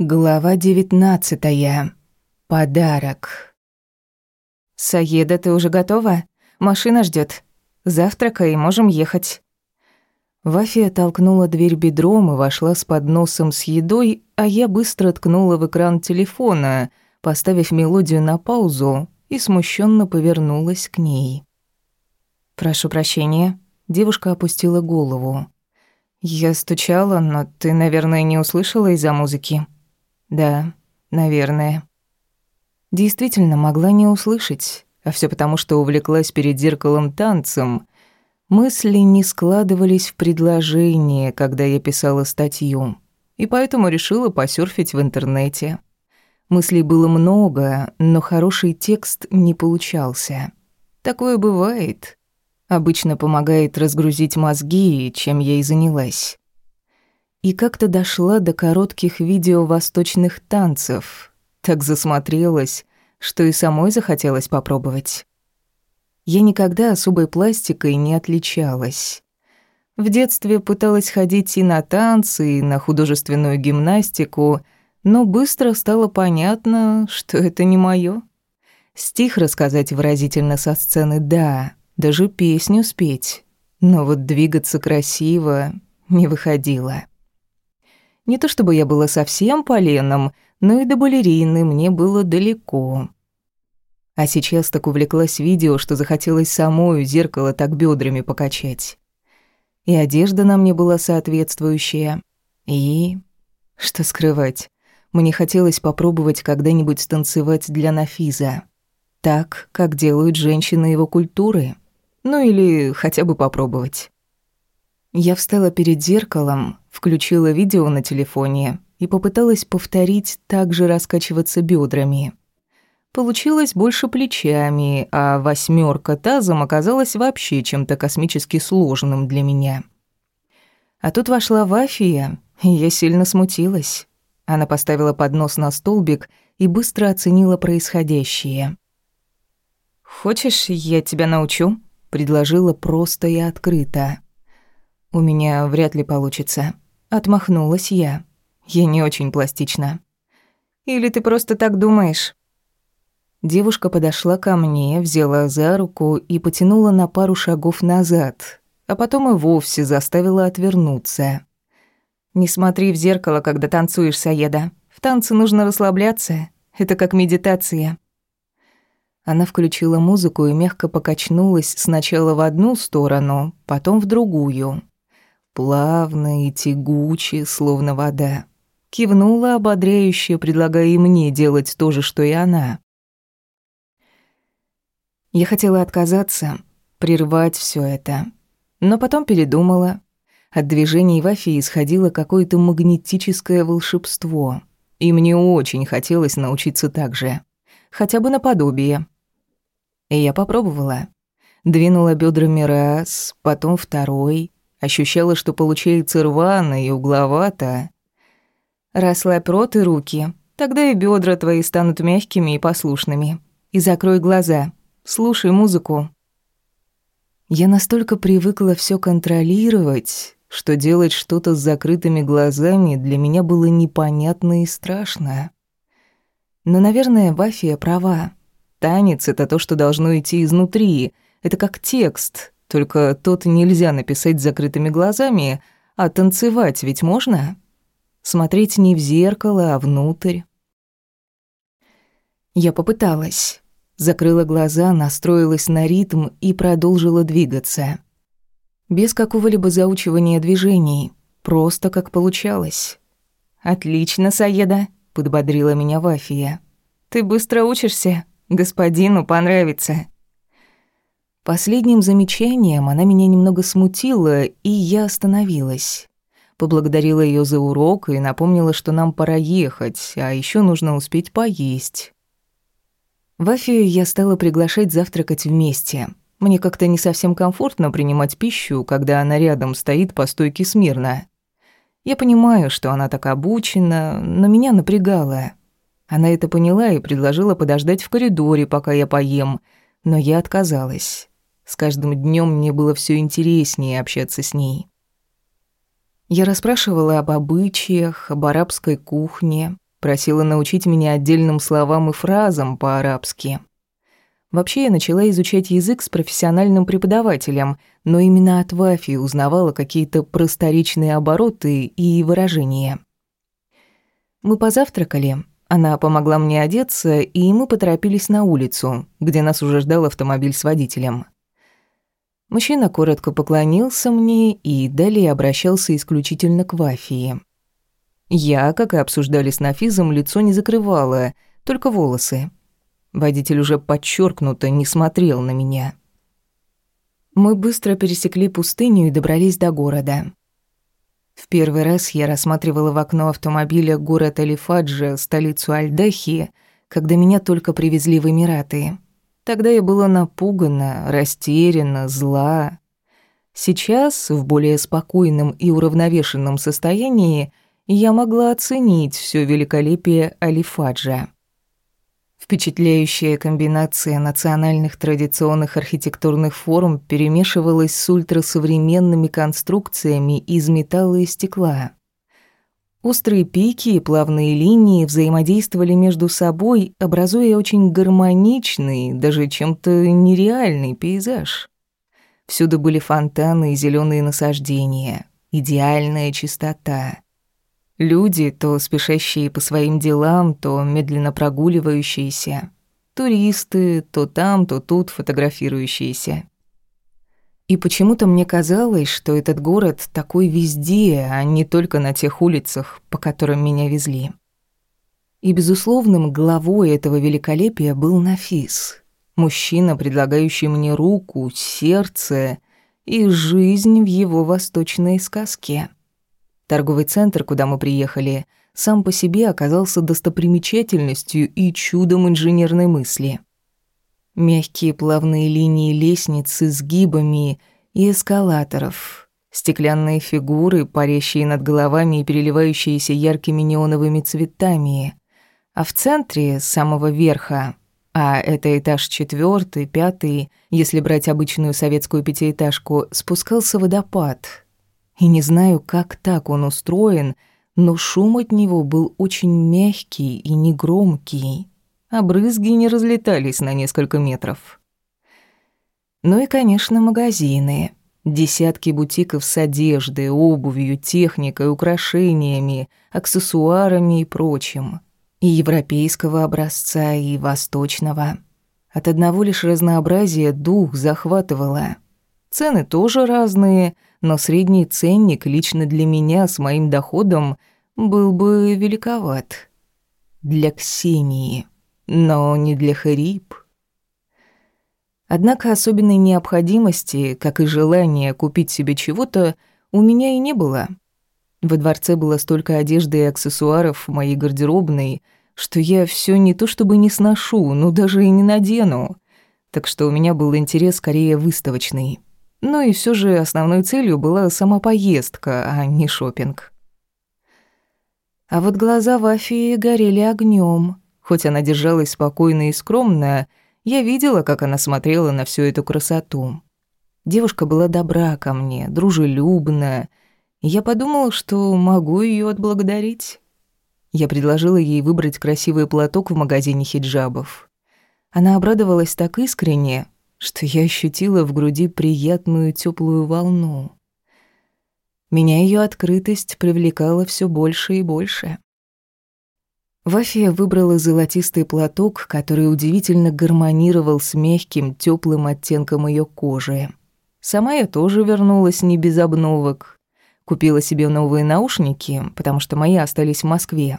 Глава девятнадцатая. Подарок. «Саеда, ты уже готова? Машина ждет. Завтракай, можем ехать». Вафия толкнула дверь бедром и вошла с подносом с едой, а я быстро ткнула в экран телефона, поставив мелодию на паузу и смущенно повернулась к ней. «Прошу прощения». Девушка опустила голову. «Я стучала, но ты, наверное, не услышала из-за музыки». Да, наверное. Действительно могла не услышать, а все потому, что увлеклась перед зеркалом танцем. Мысли не складывались в предложение, когда я писала статью, и поэтому решила посерфить в интернете. Мыслей было много, но хороший текст не получался. Такое бывает. Обычно помогает разгрузить мозги, чем я и занялась и как-то дошла до коротких видео восточных танцев. Так засмотрелась, что и самой захотелось попробовать. Я никогда особой пластикой не отличалась. В детстве пыталась ходить и на танцы, и на художественную гимнастику, но быстро стало понятно, что это не моё. Стих рассказать выразительно со сцены — да, даже песню спеть. Но вот двигаться красиво не выходило. Не то чтобы я была совсем поленом, но и до балерины мне было далеко. А сейчас так увлеклась видео, что захотелось самой зеркало так бедрами покачать. И одежда на мне была соответствующая. И... Что скрывать? Мне хотелось попробовать когда-нибудь станцевать для Нафиза. Так, как делают женщины его культуры. Ну или хотя бы попробовать. Я встала перед зеркалом, включила видео на телефоне и попыталась повторить так же раскачиваться бедрами. Получилось больше плечами, а восьмерка тазом оказалась вообще чем-то космически сложным для меня. А тут вошла Вафия, и я сильно смутилась. Она поставила поднос на столбик и быстро оценила происходящее. «Хочешь, я тебя научу?» — предложила просто и открыто. «У меня вряд ли получится», — отмахнулась я. «Я не очень пластична». «Или ты просто так думаешь?» Девушка подошла ко мне, взяла за руку и потянула на пару шагов назад, а потом и вовсе заставила отвернуться. «Не смотри в зеркало, когда танцуешь, Саеда. В танце нужно расслабляться. Это как медитация». Она включила музыку и мягко покачнулась сначала в одну сторону, потом в другую плавно и тягуче, словно вода. Кивнула ободряюще, предлагая и мне делать то же, что и она. Я хотела отказаться, прервать все это, но потом передумала. От движений Вафи исходило какое-то магнетическое волшебство, и мне очень хотелось научиться так же, хотя бы наподобие. И я попробовала. Двинула бедрами раз, потом второй, Ощущала, что получается рвано и угловато. Расслабь рот и руки, тогда и бедра твои станут мягкими и послушными. И закрой глаза, слушай музыку. Я настолько привыкла все контролировать, что делать что-то с закрытыми глазами для меня было непонятно и страшно. Но, наверное, Бафия права. Танец — это то, что должно идти изнутри. Это как текст, только тот нельзя написать с закрытыми глазами, а танцевать ведь можно? Смотреть не в зеркало, а внутрь. Я попыталась. Закрыла глаза, настроилась на ритм и продолжила двигаться. Без какого-либо заучивания движений, просто как получалось. «Отлично, Саеда», — подбодрила меня Вафия. «Ты быстро учишься, господину понравится». Последним замечанием она меня немного смутила, и я остановилась. Поблагодарила ее за урок и напомнила, что нам пора ехать, а еще нужно успеть поесть. Вафию я стала приглашать завтракать вместе. Мне как-то не совсем комфортно принимать пищу, когда она рядом стоит по стойке смирно. Я понимаю, что она так обучена, но меня напрягало. Она это поняла и предложила подождать в коридоре, пока я поем, но я отказалась. С каждым днем мне было все интереснее общаться с ней. Я расспрашивала об обычаях, об арабской кухне, Просила научить меня отдельным словам и фразам по-арабски. Вообще я начала изучать язык с профессиональным преподавателем, но именно от Вафи узнавала какие-то просторечные обороты и выражения. Мы позавтракали, она помогла мне одеться, и мы поторопились на улицу, где нас уже ждал автомобиль с водителем. Мужчина коротко поклонился мне и далее обращался исключительно к Вафии. Я, как и обсуждали с Нафизом, лицо не закрывала, только волосы. Водитель уже подчеркнуто не смотрел на меня. Мы быстро пересекли пустыню и добрались до города. В первый раз я рассматривала в окно автомобиля город Алифаджа, столицу Альдахи, когда меня только привезли в Эмираты. Тогда я была напугана, растеряна, зла. Сейчас, в более спокойном и уравновешенном состоянии, я могла оценить все великолепие Алифаджа. Впечатляющая комбинация национальных традиционных архитектурных форм перемешивалась с ультрасовременными конструкциями из металла и стекла. Острые пики и плавные линии взаимодействовали между собой, образуя очень гармоничный, даже чем-то нереальный пейзаж. Всюду были фонтаны и зеленые насаждения, идеальная чистота. Люди, то спешащие по своим делам, то медленно прогуливающиеся. Туристы, то там, то тут фотографирующиеся. И почему-то мне казалось, что этот город такой везде, а не только на тех улицах, по которым меня везли. И безусловным главой этого великолепия был Нафис. Мужчина, предлагающий мне руку, сердце и жизнь в его восточной сказке. Торговый центр, куда мы приехали, сам по себе оказался достопримечательностью и чудом инженерной мысли. Мягкие плавные линии лестниц с изгибами и эскалаторов, стеклянные фигуры, парящие над головами и переливающиеся яркими неоновыми цветами, а в центре, с самого верха, а это этаж четвертый, пятый, если брать обычную советскую пятиэтажку, спускался водопад — и не знаю, как так он устроен, но шум от него был очень мягкий и негромкий, а брызги не разлетались на несколько метров. Ну и, конечно, магазины. Десятки бутиков с одеждой, обувью, техникой, украшениями, аксессуарами и прочим. И европейского образца, и восточного. От одного лишь разнообразия дух захватывало. Цены тоже разные — но средний ценник лично для меня с моим доходом был бы великоват. Для Ксении, но не для Харип. Однако особенной необходимости, как и желания купить себе чего-то, у меня и не было. Во дворце было столько одежды и аксессуаров в моей гардеробной, что я все не то чтобы не сношу, но даже и не надену. Так что у меня был интерес скорее выставочный. Но и все же основной целью была сама поездка, а не шопинг. А вот глаза Вафии горели огнем. Хоть она держалась спокойно и скромно, я видела, как она смотрела на всю эту красоту. Девушка была добра ко мне, дружелюбна, я подумала, что могу ее отблагодарить. Я предложила ей выбрать красивый платок в магазине хиджабов. Она обрадовалась так искренне, что я ощутила в груди приятную теплую волну. Меня ее открытость привлекала все больше и больше. Вафия выбрала золотистый платок, который удивительно гармонировал с мягким, теплым оттенком ее кожи. Сама я тоже вернулась не без обновок. Купила себе новые наушники, потому что мои остались в Москве.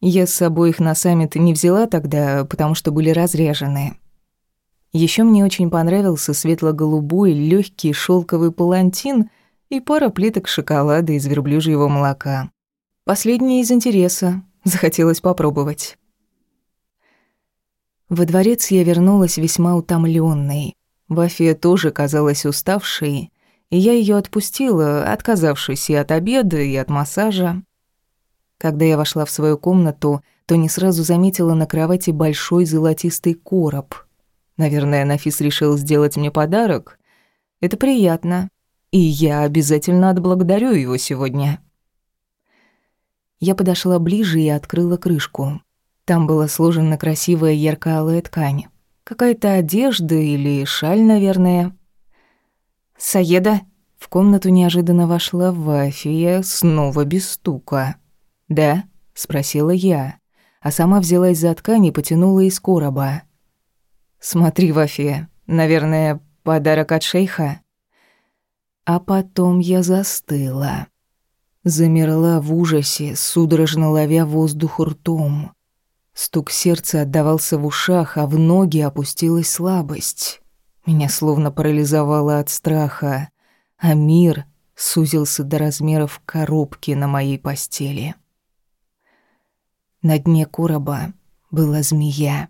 Я с собой их на саммит не взяла тогда, потому что были разряжены. Еще мне очень понравился светло-голубой легкий шелковый палантин и пара плиток шоколада из верблюжьего молока. Последнее из интереса. Захотелось попробовать. Во дворец я вернулась весьма утомленной. Вафия тоже казалась уставшей, и я ее отпустила, отказавшись и от обеда, и от массажа. Когда я вошла в свою комнату, то не сразу заметила на кровати большой золотистый короб — Наверное, Нафис решил сделать мне подарок. Это приятно, и я обязательно отблагодарю его сегодня. Я подошла ближе и открыла крышку. Там была сложена красивая ярко-алая ткань. Какая-то одежда или шаль, наверное. «Саеда?» В комнату неожиданно вошла Вафия, снова без стука. «Да?» — спросила я, а сама взялась за ткань и потянула из короба. «Смотри, Вафия, наверное, подарок от шейха?» А потом я застыла. Замерла в ужасе, судорожно ловя воздух ртом. Стук сердца отдавался в ушах, а в ноги опустилась слабость. Меня словно парализовало от страха, а мир сузился до размеров коробки на моей постели. На дне короба была змея.